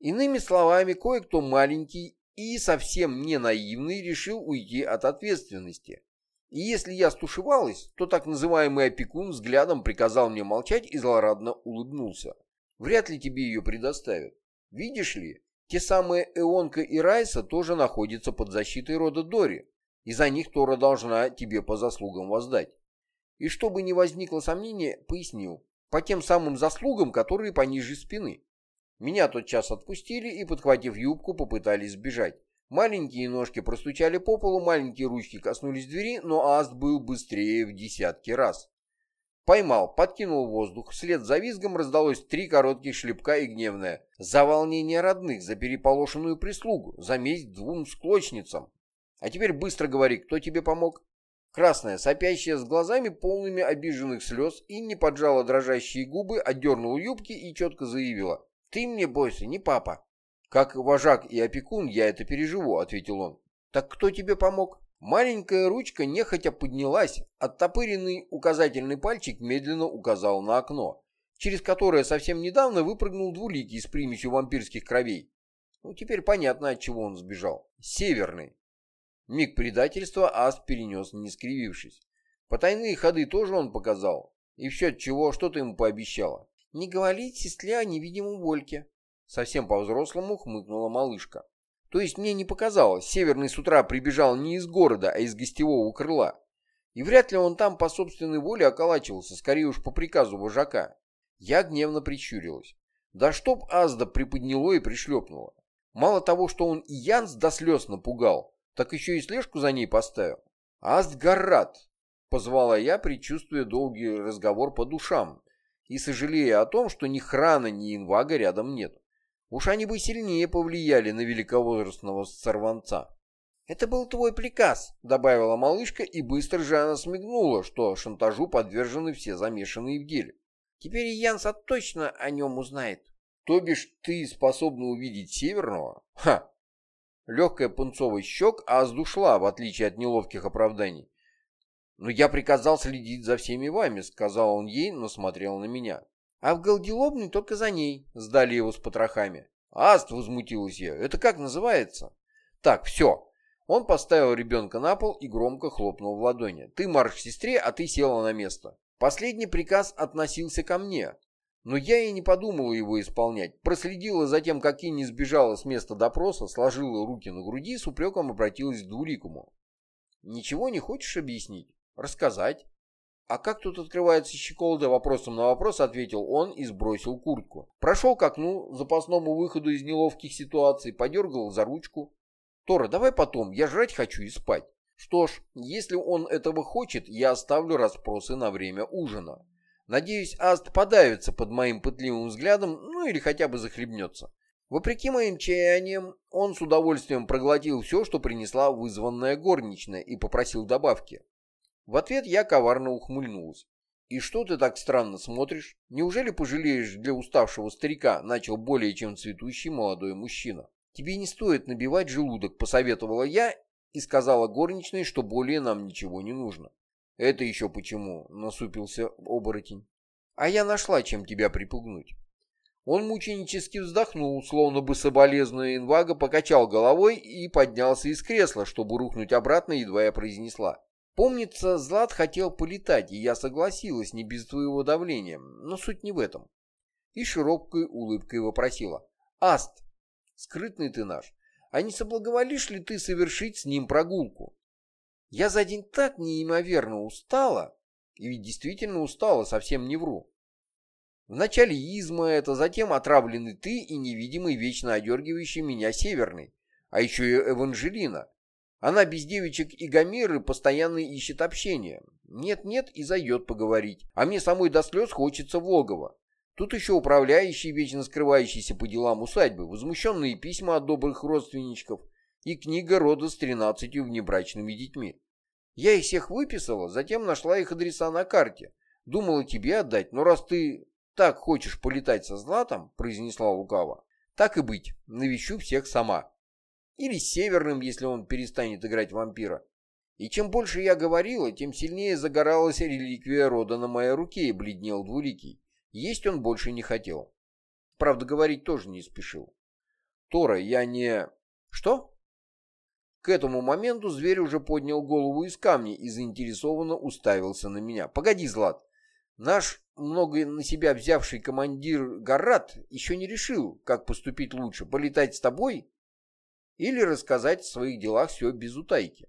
Иными словами, кое-кто маленький и совсем не наивный решил уйти от ответственности. И если я стушевалась, то так называемый опекун взглядом приказал мне молчать и злорадно улыбнулся. Вряд ли тебе ее предоставят. Видишь ли, те самые Эонка и Райса тоже находятся под защитой рода Дори, и за них Тора должна тебе по заслугам воздать. И чтобы не возникло сомнения, пояснил, по тем самым заслугам, которые пониже спины. Меня тот час отпустили и, подхватив юбку, попытались сбежать. Маленькие ножки простучали по полу, маленькие ручки коснулись двери, но Аст был быстрее в десятки раз. Поймал, подкинул воздух, вслед за визгом раздалось три коротких шлепка и гневное. За волнение родных, за переполошенную прислугу, за месть двум склочницам. А теперь быстро говори, кто тебе помог? Красная, сопящая с глазами, полными обиженных слез, и не поджала дрожащие губы, отдернула юбки и четко заявила. «Ты мне бойся, не папа». «Как вожак и опекун я это переживу», — ответил он. «Так кто тебе помог?» Маленькая ручка нехотя поднялась, оттопыренный указательный пальчик медленно указал на окно, через которое совсем недавно выпрыгнул двуликий с примесью вампирских кровей. Ну, теперь понятно, от чего он сбежал. Северный. Миг предательства Аст перенес, не скривившись. Потайные ходы тоже он показал. И все от чего что-то ему пообещала. «Не говорить сестре о невидимом Вольке», — совсем по-взрослому хмыкнула малышка. То есть мне не показалось, Северный с утра прибежал не из города, а из гостевого крыла. И вряд ли он там по собственной воле околачивался, скорее уж по приказу вожака. Я гневно прищурилась. Да чтоб Азда приподняло и пришлепнуло. Мало того, что он и Янс до слез напугал, так еще и слежку за ней поставил. «Астгарат!» — позвала я, предчувствуя долгий разговор по душам и сожалея о том, что ни Храна, ни Инвага рядом нет. Уж они бы сильнее повлияли на великовозрастного сорванца. «Это был твой приказ», — добавила малышка, и быстро же она смигнула, что шантажу подвержены все замешанные в деле. «Теперь Янса точно о нем узнает». «То бишь ты способна увидеть Северного?» «Ха!» Легкая пунцовый щек, а сдушла, в отличие от неловких оправданий. «Но я приказал следить за всеми вами», — сказал он ей, но смотрел на меня. А в гардеробной только за ней сдали его с потрохами. Аст, возмутилась я, это как называется? Так, все. Он поставил ребенка на пол и громко хлопнул в ладони. Ты марш сестре, а ты села на место. Последний приказ относился ко мне. Но я и не подумала его исполнять. Проследила за тем, как Инни сбежала с места допроса, сложила руки на груди и с упреком обратилась к Двуликому. «Ничего не хочешь объяснить? Рассказать?» «А как тут открывается щеколда?» Вопросом на вопрос ответил он и сбросил куртку. Прошел к окну, запасному выходу из неловких ситуаций, подергал за ручку. «Тора, давай потом, я жрать хочу и спать». Что ж, если он этого хочет, я оставлю расспросы на время ужина. Надеюсь, Аст подавится под моим пытливым взглядом, ну или хотя бы захлебнется. Вопреки моим чаяниям, он с удовольствием проглотил все, что принесла вызванная горничная, и попросил добавки. В ответ я коварно ухмыльнулась. «И что ты так странно смотришь? Неужели пожалеешь для уставшего старика?» Начал более чем цветущий молодой мужчина. «Тебе не стоит набивать желудок», — посоветовала я и сказала горничной, что более нам ничего не нужно. «Это еще почему?» — насупился оборотень. «А я нашла, чем тебя припугнуть». Он мученически вздохнул, словно бы соболезнуя инвага, покачал головой и поднялся из кресла, чтобы рухнуть обратно, едва я произнесла. Помнится, Злат хотел полетать, и я согласилась не без твоего давления, но суть не в этом. И широкой улыбкой вопросила. Аст, скрытный ты наш, а не соблаговолишь ли ты совершить с ним прогулку? Я за день так неимоверно устала, и ведь действительно устала, совсем не вру. Вначале изма это, затем отравленный ты и невидимый, вечно одергивающий меня северный, а еще и Эванжелина. Она без девочек и Гомеры постоянно ищет общения. Нет-нет и зайдет поговорить. А мне самой до слез хочется в логово. Тут еще управляющий, вечно скрывающийся по делам усадьбы, возмущенные письма от добрых родственничков и книга рода с тринадцатью внебрачными детьми. Я их всех выписала, затем нашла их адреса на карте. Думала тебе отдать, но раз ты так хочешь полетать со Златом, произнесла лукаво, так и быть, навещу всех сама. Или северным, если он перестанет играть вампира. И чем больше я говорила, тем сильнее загоралась реликвия рода на моей руке и бледнел двуликий. Есть он больше не хотел. Правда, говорить тоже не спешил. Тора, я не... Что? К этому моменту зверь уже поднял голову из камня и заинтересованно уставился на меня. Погоди, Злат. Наш много на себя взявший командир Гаррат еще не решил, как поступить лучше, полетать с тобой или рассказать в своих делах все без утайки.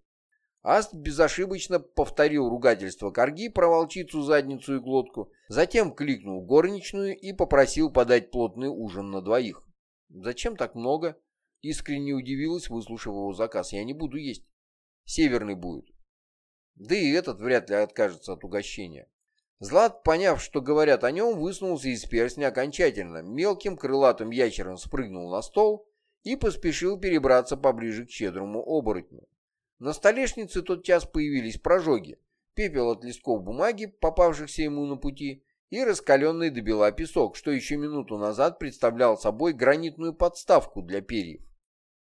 Аст безошибочно повторил ругательство Карги про волчицу, задницу и глотку, затем кликнул горничную и попросил подать плотный ужин на двоих. «Зачем так много?» Искренне удивилась, выслушав его заказ. «Я не буду есть. Северный будет. Да и этот вряд ли откажется от угощения». Злат, поняв, что говорят о нем, высунулся из перстня окончательно, мелким крылатым ящером спрыгнул на стол и поспешил перебраться поближе к щедрому оборотню. На столешнице тот час появились прожоги, пепел от листков бумаги, попавшихся ему на пути, и раскаленный до бела песок, что еще минуту назад представлял собой гранитную подставку для перьев.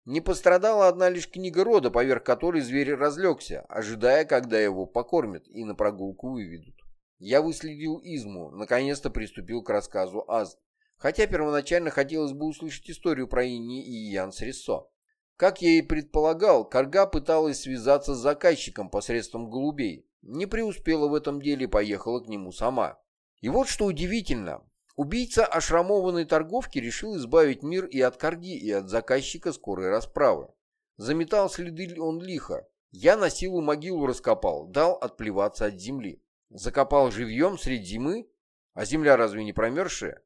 Не пострадала одна лишь книга рода, поверх которой зверь разлегся, ожидая, когда его покормят и на прогулку выведут. Я выследил Изму, наконец-то приступил к рассказу Аз, хотя первоначально хотелось бы услышать историю про Инни и Ян Срисо. Как я и предполагал, Карга пыталась связаться с заказчиком посредством голубей. Не преуспела в этом деле, поехала к нему сама. И вот что удивительно. Убийца ошрамованной торговки решил избавить мир и от Карги, и от заказчика скорой расправы. Заметал следы он лихо. Я на силу могилу раскопал, дал отплеваться от земли. Закопал живьем средь зимы, а земля разве не промерзшая?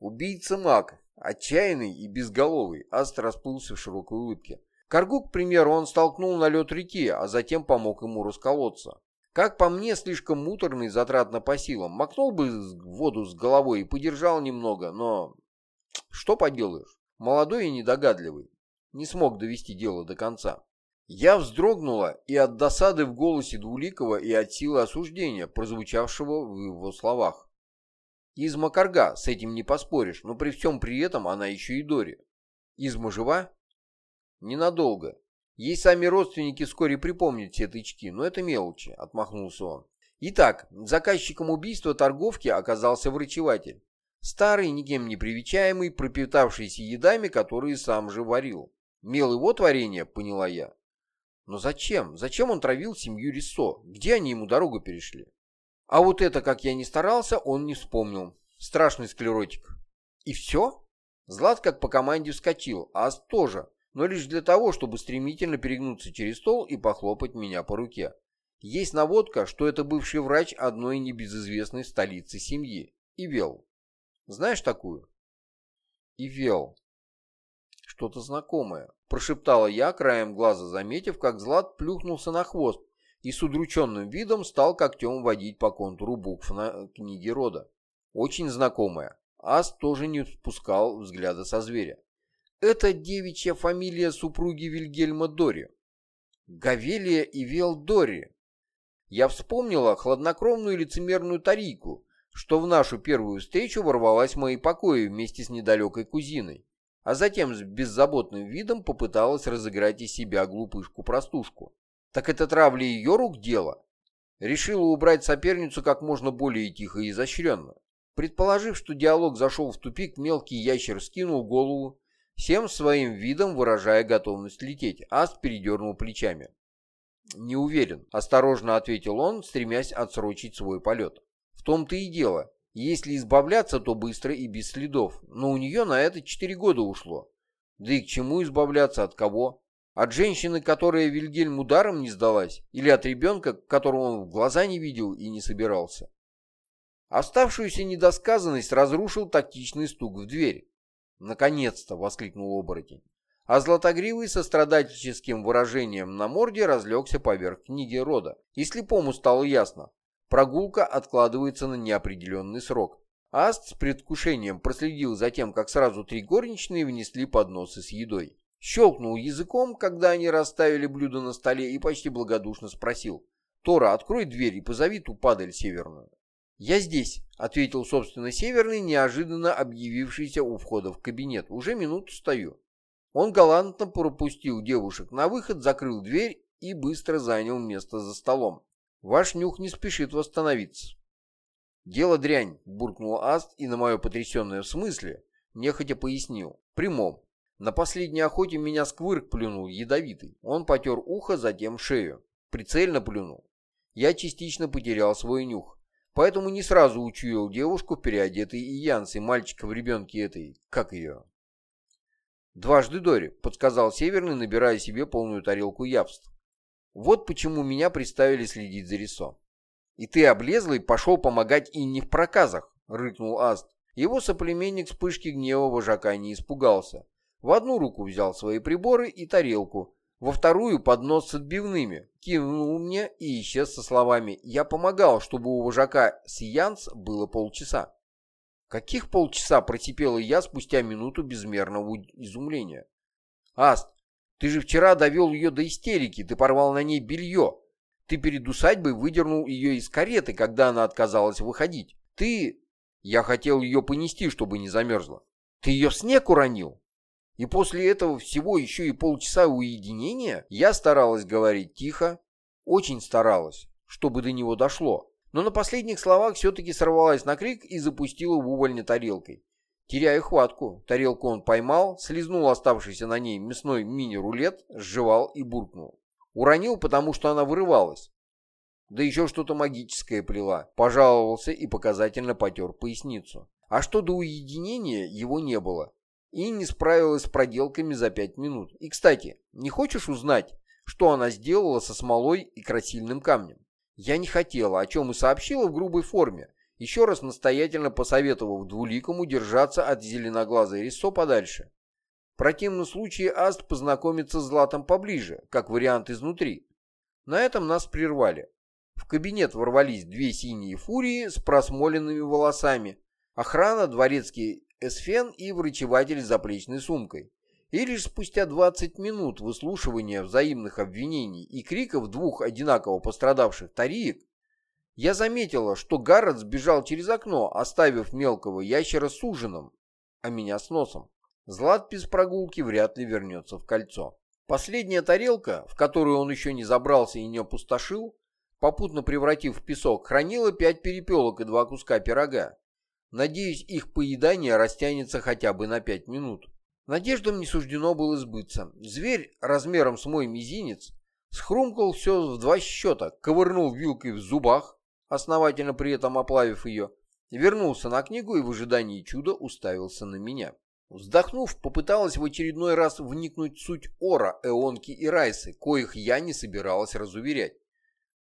Убийца маг, Отчаянный и безголовый, Аст расплылся в широкой улыбке. Каргу, к примеру, он столкнул на лед реки, а затем помог ему расколоться. Как по мне, слишком муторный затратно по силам. Макнул бы воду с головой и подержал немного, но... Что поделаешь? Молодой и недогадливый. Не смог довести дело до конца. Я вздрогнула и от досады в голосе Двуликова, и от силы осуждения, прозвучавшего в его словах. Изма Карга, с этим не поспоришь, но при всем при этом она еще и Дори. Изма жива? Ненадолго. Ей сами родственники вскоре припомнят все тычки, но это мелочи, отмахнулся он. Итак, заказчиком убийства торговки оказался врачеватель. Старый, никем не привечаемый, пропитавшийся едами, которые сам же варил. Мел его творение, поняла я. Но зачем? Зачем он травил семью Рисо? Где они ему дорогу перешли? А вот это, как я не старался, он не вспомнил. Страшный склеротик. И все? Злат как по команде вскочил, а Ас тоже, но лишь для того, чтобы стремительно перегнуться через стол и похлопать меня по руке. Есть наводка, что это бывший врач одной небезызвестной столицы семьи. Ивел. Знаешь такую? Ивел. Что-то знакомое. Прошептала я, краем глаза заметив, как Злат плюхнулся на хвост и с удрученным видом стал когтем водить по контуру букв на книге рода. Очень знакомая. Ас тоже не спускал взгляда со зверя. Это девичья фамилия супруги Вильгельма Дори. Гавелия и Вел Дори. Я вспомнила хладнокровную лицемерную Тарийку, что в нашу первую встречу ворвалась в мои покои вместе с недалекой кузиной, а затем с беззаботным видом попыталась разыграть из себя глупышку-простушку. Так это травля ее рук дело? Решила убрать соперницу как можно более тихо и изощренно. Предположив, что диалог зашел в тупик, мелкий ящер скинул голову, всем своим видом выражая готовность лететь. Аст передернул плечами. «Не уверен», — осторожно ответил он, стремясь отсрочить свой полет. «В том-то и дело. Если избавляться, то быстро и без следов. Но у нее на это четыре года ушло. Да и к чему избавляться, от кого? От женщины, которая Вильгельм ударом не сдалась? Или от ребенка, которого он в глаза не видел и не собирался? Оставшуюся недосказанность разрушил тактичный стук в дверь. «Наконец-то!» — воскликнул оборотень. А златогривый со страдальческим выражением на морде разлегся поверх книги рода. И слепому стало ясно. Прогулка откладывается на неопределенный срок. Аст с предвкушением проследил за тем, как сразу три горничные внесли подносы с едой. Щелкнул языком, когда они расставили блюдо на столе, и почти благодушно спросил. «Тора, открой дверь и позови ту падаль северную». «Я здесь», — ответил, собственно, северный, неожиданно объявившийся у входа в кабинет. «Уже минуту стою». Он галантно пропустил девушек на выход, закрыл дверь и быстро занял место за столом. «Ваш нюх не спешит восстановиться». «Дело дрянь», — буркнул Аст и на мое потрясенное в смысле, нехотя пояснил. «Прямом. На последней охоте меня сквырк плюнул ядовитый. Он потер ухо, затем шею. Прицельно плюнул. Я частично потерял свой нюх. поэтому не сразу учуял девушку, переодетой и Янс, и мальчика в ребенке этой, как ее? «Дважды Дори», — подсказал Северный, набирая себе полную тарелку явств. «Вот почему меня приставили следить за Рисо». «И ты, облезлый, пошел помогать Инне в проказах», — рыкнул Аст. Его соплеменник вспышки гнева вожака не испугался. В одну руку взял свои приборы и тарелку, во вторую поднос с отбивными, кивнул мне и исчез со словами «Я помогал, чтобы у вожака Сиянс было полчаса». Каких полчаса протипела я спустя минуту безмерного изумления? Аст, ты же вчера довел ее до истерики, ты порвал на ней белье. Ты перед усадьбой выдернул ее из кареты, когда она отказалась выходить. Ты... Я хотел ее понести, чтобы не замерзла. Ты ее в снег уронил? И после этого всего еще и полчаса уединения я старалась говорить тихо, очень старалась, чтобы до него дошло но на последних словах все-таки сорвалась на крик и запустила в увольня тарелкой. Теряя хватку, тарелку он поймал, слезнул оставшийся на ней мясной мини-рулет, сживал и буркнул. Уронил, потому что она вырывалась. Да еще что-то магическое плела. Пожаловался и показательно потер поясницу. А что до уединения, его не было. И не справилась с проделками за пять минут. И, кстати, не хочешь узнать, что она сделала со смолой и красильным камнем? Я не хотела, о чем и сообщила в грубой форме, еще раз настоятельно посоветовав двуликому держаться от зеленоглазой Рисо подальше. В противном случае Аст познакомится с Златом поближе, как вариант изнутри. На этом нас прервали. В кабинет ворвались две синие фурии с просмоленными волосами, охрана, дворецкий эсфен и врачеватель с заплечной сумкой. И лишь спустя 20 минут выслушивания взаимных обвинений и криков двух одинаково пострадавших тариек, я заметила, что Гаррет сбежал через окно, оставив мелкого ящера с ужином, а меня с носом. Злат без прогулки вряд ли вернется в кольцо. Последняя тарелка, в которую он еще не забрался и не опустошил, попутно превратив в песок, хранила пять перепелок и два куска пирога. Надеюсь, их поедание растянется хотя бы на пять минут. Надеждам не суждено было сбыться. Зверь размером с мой мизинец схрумкал все в два счета, ковырнул вилкой в зубах, основательно при этом оплавив ее, вернулся на книгу и в ожидании чуда уставился на меня. Вздохнув, попыталась в очередной раз вникнуть в суть Ора, Эонки и Райсы, коих я не собиралась разуверять.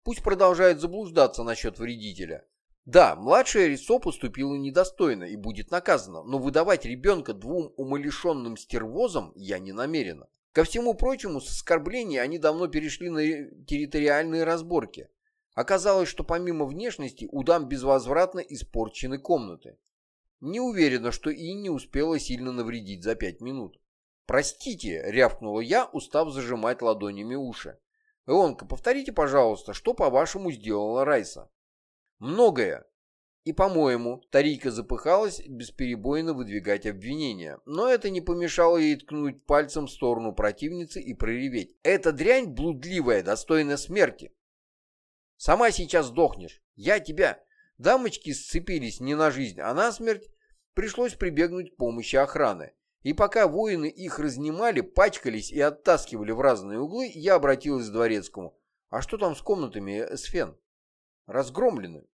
Пусть продолжает заблуждаться насчет вредителя. Да, младшая Рисо поступила недостойно и будет наказана, но выдавать ребенка двум умалишенным стервозам я не намерена. Ко всему прочему, с оскорблений они давно перешли на территориальные разборки. Оказалось, что помимо внешности у дам безвозвратно испорчены комнаты. Не уверена, что и не успела сильно навредить за пять минут. «Простите», — рявкнула я, устав зажимать ладонями уши. «Эонка, повторите, пожалуйста, что, по-вашему, сделала Райса?» Многое. И, по-моему, Тарика запыхалась бесперебойно выдвигать обвинения, но это не помешало ей ткнуть пальцем в сторону противницы и прореветь. «Эта дрянь блудливая, достойна смерти!» «Сама сейчас сдохнешь. Я тебя...» Дамочки сцепились не на жизнь, а на смерть. Пришлось прибегнуть к помощи охраны. И пока воины их разнимали, пачкались и оттаскивали в разные углы, я обратилась к дворецкому. «А что там с комнатами, Сфен?» Разгромлены.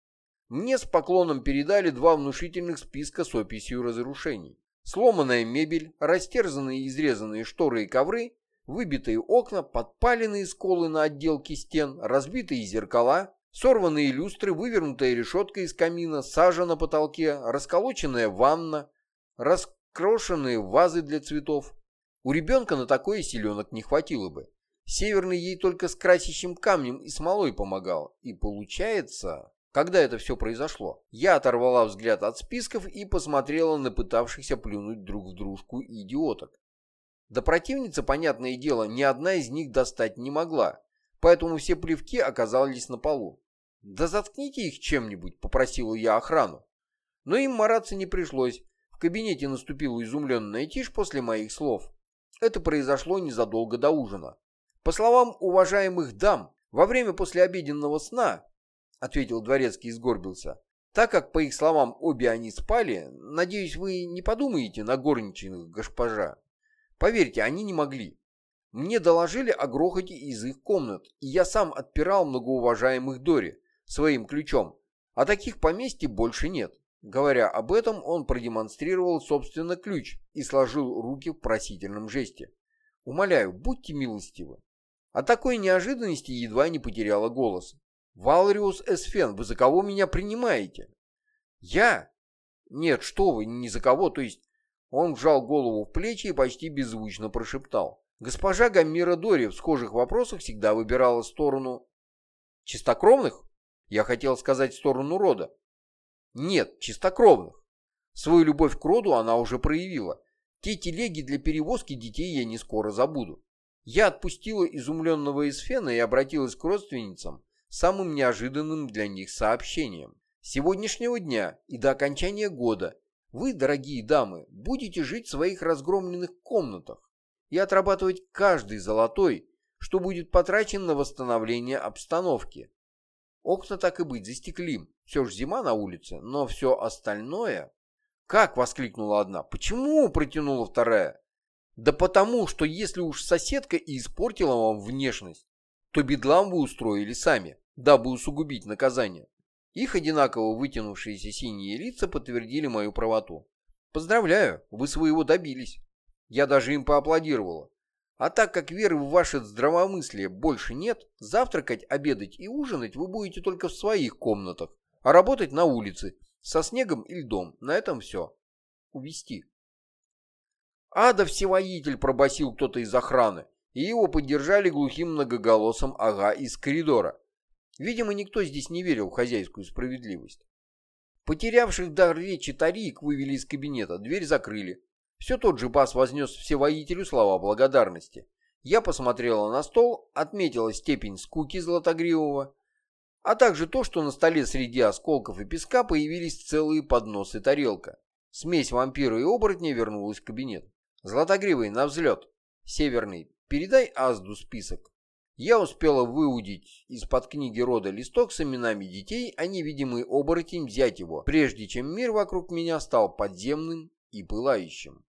Мне с поклоном передали два внушительных списка с описью разрушений. Сломанная мебель, растерзанные и изрезанные шторы и ковры, выбитые окна, подпаленные сколы на отделке стен, разбитые зеркала, сорванные люстры, вывернутая решетка из камина, сажа на потолке, расколоченная ванна, раскрошенные вазы для цветов. У ребенка на такое селенок не хватило бы. Северный ей только с красящим камнем и смолой помогал. И получается... Когда это все произошло? Я оторвала взгляд от списков и посмотрела на пытавшихся плюнуть друг в дружку идиоток. Да противница, понятное дело, ни одна из них достать не могла, поэтому все плевки оказались на полу. «Да заткните их чем-нибудь», — попросила я охрану. Но им мараться не пришлось. В кабинете наступила изумленная тишь после моих слов. Это произошло незадолго до ужина. По словам уважаемых дам, во время послеобеденного сна, ответил дворецкий и сгорбился, так как, по их словам, обе они спали, надеюсь, вы не подумаете на горничных госпожа. Поверьте, они не могли. Мне доложили о грохоте из их комнат, и я сам отпирал многоуважаемых Дори своим ключом. А таких поместьй больше нет. Говоря об этом, он продемонстрировал, собственно, ключ и сложил руки в просительном жесте. «Умоляю, будьте милостивы». От такой неожиданности едва не потеряла голос. «Валриус Эсфен, вы за кого меня принимаете?» «Я? Нет, что вы, ни за кого, то есть...» Он вжал голову в плечи и почти беззвучно прошептал. «Госпожа Гаммира Дори в схожих вопросах всегда выбирала сторону...» «Чистокровных?» Я хотел сказать сторону рода. Нет, чистокровных. Свою любовь к роду она уже проявила. Те телеги для перевозки детей я не скоро забуду. Я отпустила изумленного Эсфена и обратилась к родственницам самым неожиданным для них сообщением. С сегодняшнего дня и до окончания года вы, дорогие дамы, будете жить в своих разгромленных комнатах и отрабатывать каждый золотой, что будет потрачен на восстановление обстановки. Окна так и быть застеклим, все ж зима на улице, но все остальное... «Как?» — воскликнула одна. «Почему?» — протянула вторая. «Да потому, что если уж соседка и испортила вам внешность, то бедлам вы устроили сами, дабы усугубить наказание». Их одинаково вытянувшиеся синие лица подтвердили мою правоту. «Поздравляю, вы своего добились». Я даже им поаплодировала. А так как веры в ваше здравомыслие больше нет, завтракать, обедать и ужинать вы будете только в своих комнатах, а работать на улице, со снегом и льдом. На этом все. Увести. Ада всевоитель пробасил кто-то из охраны, и его поддержали глухим многоголосым ага из коридора. Видимо, никто здесь не верил в хозяйскую справедливость. Потерявших дар речи Тарик вывели из кабинета, дверь закрыли. Все тот же бас вознес всевоителю слова благодарности. Я посмотрела на стол, отметила степень скуки Златогривого, а также то, что на столе среди осколков и песка появились целые подносы и тарелка. Смесь вампира и оборотня вернулась в кабинет. Златогривый, на взлет. Северный, передай Азду список. Я успела выудить из-под книги рода листок с именами детей, а невидимый оборотень взять его, прежде чем мир вокруг меня стал подземным и пылающим.